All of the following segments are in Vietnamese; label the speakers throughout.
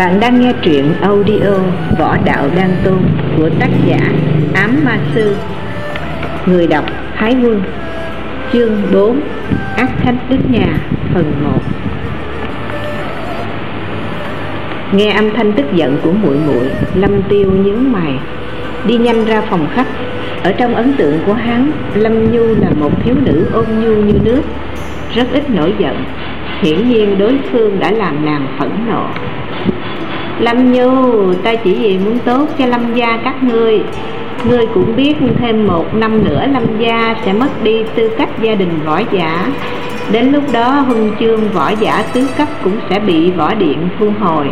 Speaker 1: Bạn đang nghe truyện audio Võ Đạo Đan Tôn của tác giả Ám Ma Sư. Người đọc Thái Quân. Chương 4 Ác Thánh Đức Nhà, Phần 1 Nghe âm thanh tức giận của muội muội, Lâm Tiêu nhướng mày. Đi nhanh ra phòng khách. Ở trong ấn tượng của hắn, Lâm Nhu là một thiếu nữ ôn nhu như nước. Rất ít nổi giận. Hiển nhiên đối phương đã làm nàng phẫn nộ. Lâm Nhu, ta chỉ vì muốn tốt cho Lâm gia các ngươi. Ngươi cũng biết thêm một năm nữa Lâm gia sẽ mất đi tư cách gia đình võ giả. Đến lúc đó huân chương võ giả tứ cấp cũng sẽ bị võ điện thu hồi.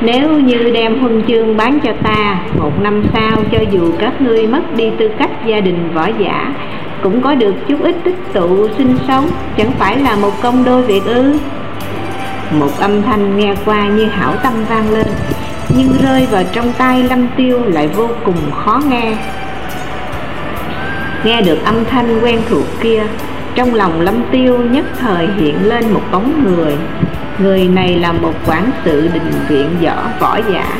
Speaker 1: Nếu như đem huân chương bán cho ta Một năm sau cho dù các ngươi mất đi tư cách gia đình võ giả Cũng có được chút ít tích tụ sinh sống. Chẳng phải là một công đôi việc ư? Một âm thanh nghe qua như hảo tâm vang lên, nhưng rơi vào trong tay lâm tiêu lại vô cùng khó nghe. Nghe được âm thanh quen thuộc kia, trong lòng lâm tiêu nhất thời hiện lên một bóng người. Người này là một quản sự đình viện võ võ giả,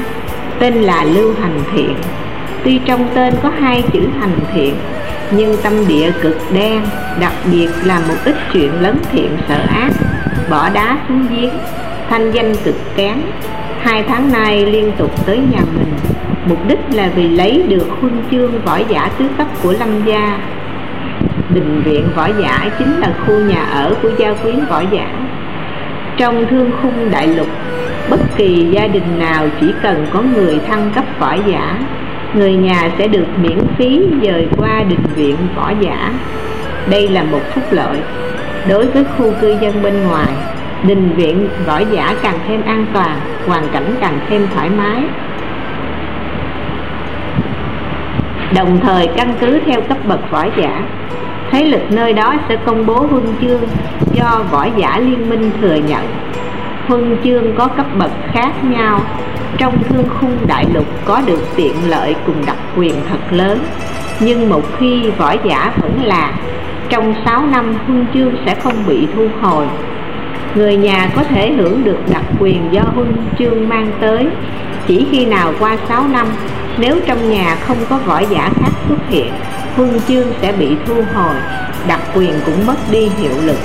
Speaker 1: tên là lưu hành thiện. Tuy trong tên có hai chữ hành thiện nhưng tâm địa cực đen, đặc biệt là một ít chuyện lớn thiện sợ ác, bỏ đá xuống giếng, thanh danh cực kém. Hai tháng nay liên tục tới nhà mình. Mục đích là vì lấy được huân chương võ giả tứ cấp của lâm gia. Đình viện võ giả chính là khu nhà ở của gia quyến võ giả. Trong thương khung đại lục, bất kỳ gia đình nào chỉ cần có người thăng cấp võ giả người nhà sẽ được miễn phí dời qua đình viện võ giả. Đây là một phúc lợi. Đối với khu cư dân bên ngoài đình viện võ giả càng thêm an toàn, hoàn cảnh càng thêm thoải mái. Đồng thời căn cứ theo cấp bậc võ giả, thế lực nơi đó sẽ công bố huân chương do võ giả liên minh thừa nhận huân chương có cấp bậc khác nhau. Trong thương khung đại lục có được tiện lợi cùng đặc quyền thật lớn. Nhưng một khi võ giả vẫn là, trong 6 năm huân chương sẽ không bị thu hồi. Người nhà có thể hưởng được đặc quyền do huân chương mang tới. Chỉ khi nào qua 6 năm, nếu trong nhà không có võ giả khác xuất hiện, huân chương sẽ bị thu hồi, đặc quyền cũng mất đi hiệu lực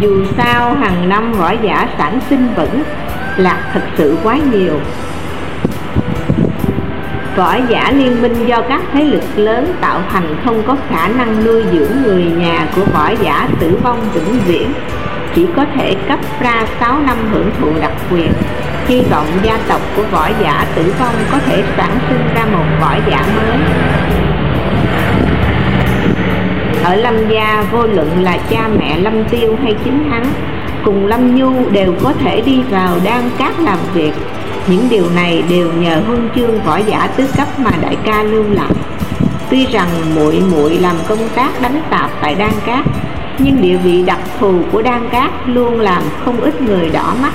Speaker 1: dù sao hàng năm võ giả sản sinh vẫn là thật sự quá nhiều. Võ giả liên minh do các thế lực lớn tạo thành không có khả năng nuôi dưỡng người nhà của võ giả tử vong vĩnh viễn. Chỉ có thể cấp ra 6 năm hưởng thụ đặc quyền. Hy vọng gia tộc của võ giả tử vong có thể sản sinh ra một võ giả mới ở lâm gia, vô luận là cha mẹ lâm tiêu hay chính hắn, cùng lâm nhu đều có thể đi vào đan cát làm việc. Những điều này đều nhờ huân chương võ giả tứ cấp mà đại ca lưu lại. Tuy rằng muội muội làm công tác đánh tạp tại đan cát, nhưng địa vị đặc thù của đan cát luôn làm không ít người đỏ mắt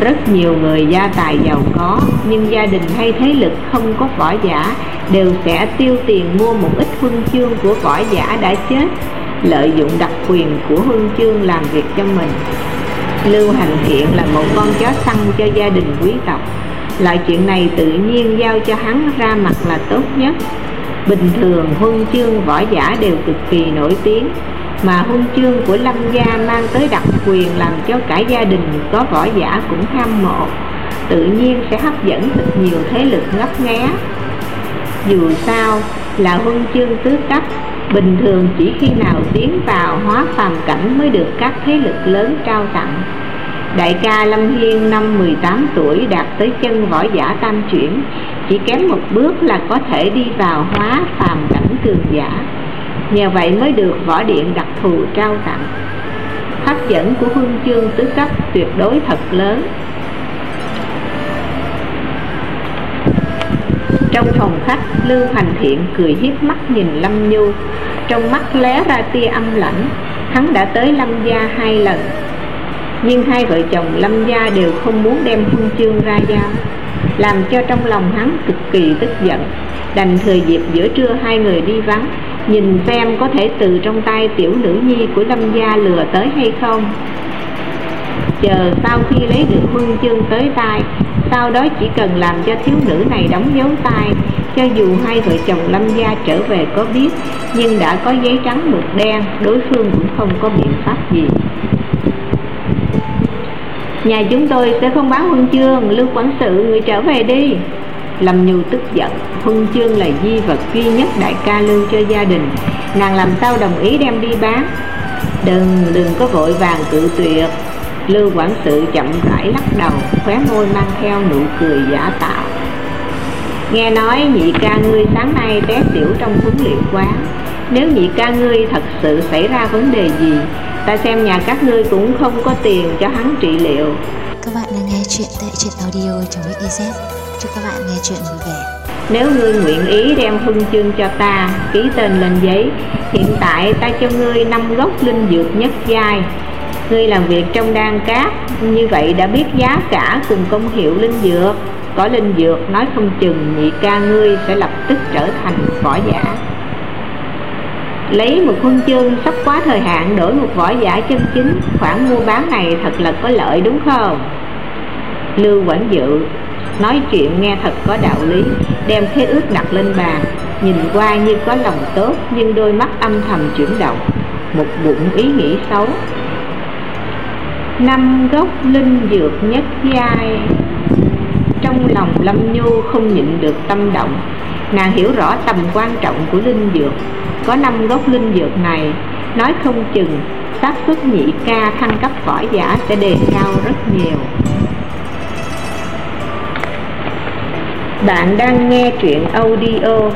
Speaker 1: rất nhiều người gia tài giàu có, nhưng gia đình hay thế lực không có võ giả, đều sẽ tiêu tiền mua một ít huân chương của võ giả đã chết. Lợi dụng đặc quyền của huân chương làm việc cho mình. Lưu hành thiện là một con chó săn cho gia đình quý tộc. Loại chuyện này tự nhiên giao cho hắn ra mặt là tốt nhất. Bình thường huân chương võ giả đều cực kỳ nổi tiếng mà hôn chương của lâm gia mang tới đặc quyền làm cho cả gia đình có võ giả cũng tham mộ. Tự nhiên sẽ hấp dẫn thật nhiều thế lực ngấp nghé. Dù sao là huân chương tứ cấp, bình thường chỉ khi nào tiến vào hóa phàm cảnh mới được các thế lực lớn trao tặng. Đại ca lâm hiên năm 18 tuổi đạt tới chân võ giả tam chuyển, chỉ kém một bước là có thể đi vào hóa phàm cảnh cường giả nhờ vậy mới được võ điện đặc thù trao tặng. Hấp dẫn của huân chương tứ cấp tuyệt đối thật lớn. Trong phòng khách, lưu hành thiện cười hiếp mắt nhìn lâm nhu. Trong mắt lé ra tia âm lãnh, hắn đã tới lâm gia hai lần. Nhưng hai vợ chồng lâm gia đều không muốn đem huân chương ra giao làm cho trong lòng hắn cực kỳ tức giận. Đành thời dịp giữa trưa hai người đi vắng, nhìn xem có thể từ trong tay tiểu nữ nhi của lâm gia lừa tới hay không. Chờ sau khi lấy được huân chương tới tay, sau đó chỉ cần làm cho thiếu nữ này đóng dấu tay, cho dù hai vợ chồng lâm gia trở về có biết, nhưng đã có giấy trắng mực đen, đối phương cũng không có biện pháp gì nhà chúng tôi sẽ không bán huân chương, lưu quản sự, người trở về đi. Lâm nhu tức giận. Huân chương là di vật duy nhất đại ca lưu cho gia đình. Nàng làm sao đồng ý đem đi bán? Đừng đừng có vội vàng cự tuyệt. Lưu quản sự chậm rãi lắc đầu, khóe môi mang theo nụ cười giả tạo. Nghe nói nhị ca ngươi sáng nay té xỉu trong huấn luyện quán. Nếu nhị ca ngươi thật sự xảy ra vấn đề gì ta xem nhà các ngươi cũng không có tiền cho hắn trị liệu.
Speaker 2: Các bạn đang nghe chuyện tại truyện audio trong EZ chúc các bạn nghe chuyện vui vẻ.
Speaker 1: Nếu ngươi nguyện ý đem huân chương cho ta ký tên lên giấy. Hiện tại ta cho ngươi năm gốc linh dược nhất giai. Ngươi làm việc trong đan cát như vậy đã biết giá cả cùng công hiệu linh dược. Có linh dược nói không chừng nhị ca ngươi sẽ lập tức trở thành võ giả lấy một huân chương sắp quá thời hạn đổi một võ giả chân chính, khoản mua bán này thật là có lợi đúng không? Lưu quảng dự nói chuyện nghe thật có đạo lý, đem khế ước đặt lên bàn, nhìn qua như có lòng tốt nhưng đôi mắt âm thầm chuyển động, một bụng ý nghĩ xấu. Năm gốc linh dược nhất giai trong lòng lâm nhu không nhịn được tâm động. Nàng hiểu rõ tầm quan trọng của linh dược. Có năm gốc linh dược này, nói không chừng, xác suất nhị ca thăng cấp võ giả sẽ đề cao rất nhiều. Bạn đang nghe truyện audio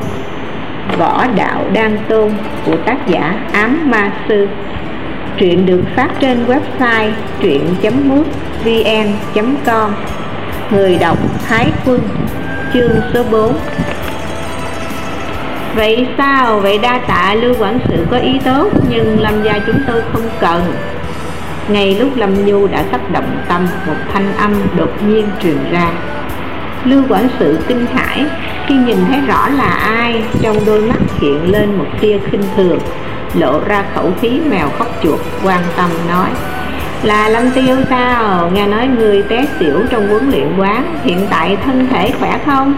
Speaker 1: võ đạo đan tôn của tác giả ám ma sư. Truyện được phát trên website truyện.mútvn.com người đọc Thái Quân, chương số 4 Vậy sao? Vậy đa tạ Lưu Quản sự có ý tốt, Nhưng Lâm gia chúng tôi không cần. Ngay lúc Lâm Nhu đã sắp động tâm, Một thanh âm đột nhiên truyền ra. Lưu Quản sự kinh hãi Khi nhìn thấy rõ là ai, Trong đôi mắt hiện lên một tia khinh thường, Lộ ra khẩu khí mèo khóc chuột, Quan tâm nói là Lâm Tiêu sao? Nghe nói người té xỉu trong huấn luyện quán, Hiện tại thân thể khỏe không?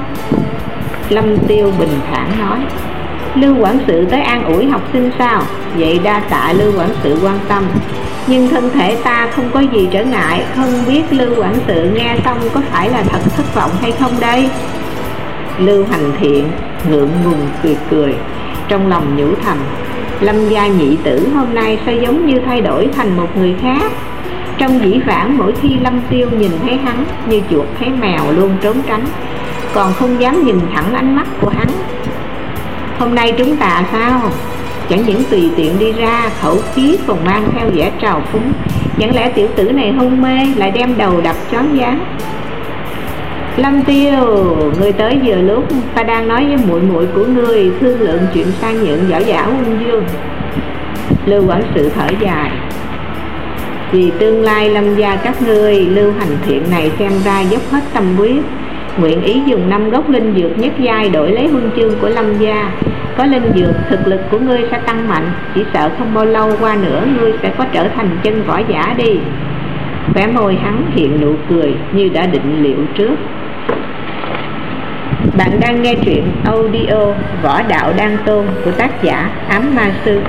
Speaker 1: Lâm Tiêu bình thản nói Lưu quản sự tới an ủi học sinh sao? Vậy đa tạ Lưu quản sự quan tâm Nhưng thân thể ta không có gì trở ngại, Không biết Lưu quản sự nghe xong có phải là thật thất vọng hay không đây? Lưu hành thiện ngượng ngùng cười cười, Trong lòng nhủ thầm Lâm gia nhị tử hôm nay sao giống như thay đổi thành một người khác trong dĩ vãng mỗi khi lâm tiêu nhìn thấy hắn như chuột thấy mèo luôn trốn tránh còn không dám nhìn thẳng ánh mắt của hắn. Hôm nay chúng ta sao? Chẳng những tùy tiện đi ra khẩu khí còn mang theo vẻ trào phúng. Chẳng lẽ tiểu tử này hôn mê lại đem đầu đập chón dáng Lâm Tiêu, người tới vừa lúc ta đang nói với muội muội của ngươi thương lượng chuyện sang nhượng võ giả Ung Dương. Lưu quản sự thở dài, vì tương lai lâm gia các ngươi, lưu hành thiện này xem ra dốc hết tâm huyết. Nguyện ý dùng năm gốc linh dược nhất giai đổi lấy huân chương của lâm gia. Có linh dược, thực lực của ngươi sẽ tăng mạnh. Chỉ sợ không bao lâu qua nữa, ngươi sẽ có trở thành chân võ giả đi. Khóe môi hắn hiện nụ cười như đã định liệu trước. Bạn đang nghe truyện audio võ đạo đan tôn của tác giả ám ma sư.